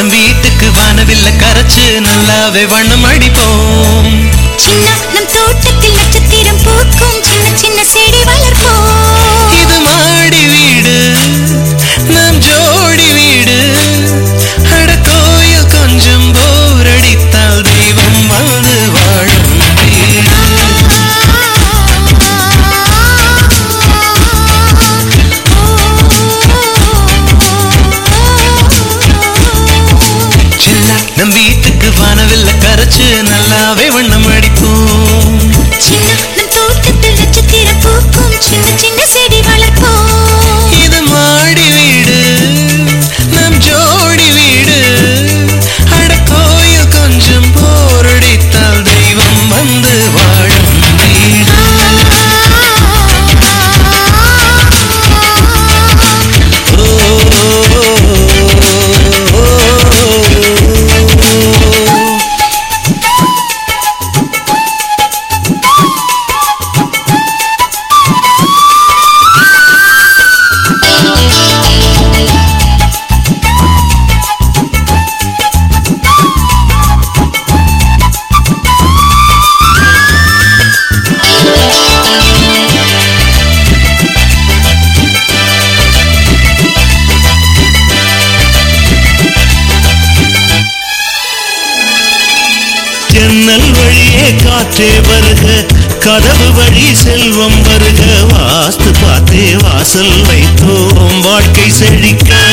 நம் வீட்டுக்கு வானவில்ல கரைச்சு நல்லாவே வண்ணம் அடிப்போம். சின்ன நம் தோட்ட சின்ன சின்ன காற்றே வருக கதவு வழி செல்வம் வருக வாஸ்து பார்த்தே வாசல் வைத்தோம் வாழ்க்கை செழிக்க.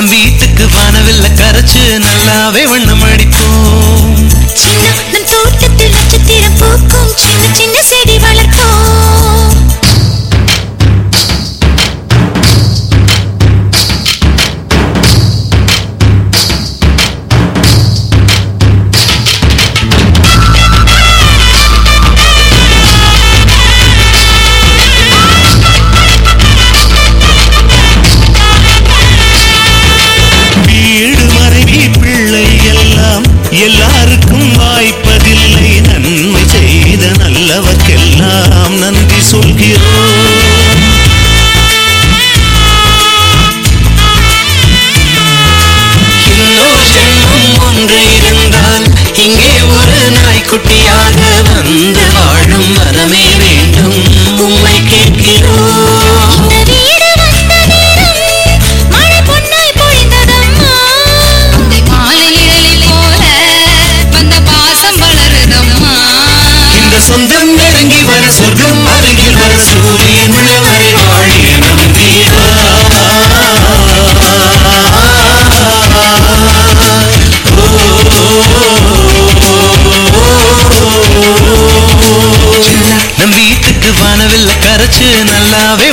நம் வீட்டுக்கு வானவில்ல கரைச்சு நல்லாவே வண்ண உள்ளவர்க்கெல்லாம் நன்றி சொல்கிறோம். இன்னொரு ஜென்மம் ஒன்று இருந்தால் இங்கே ஒரு நாய்க்குட்டி cada vez